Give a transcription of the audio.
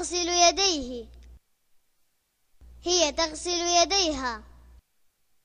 تغسل يديه. هي تغسل يديها.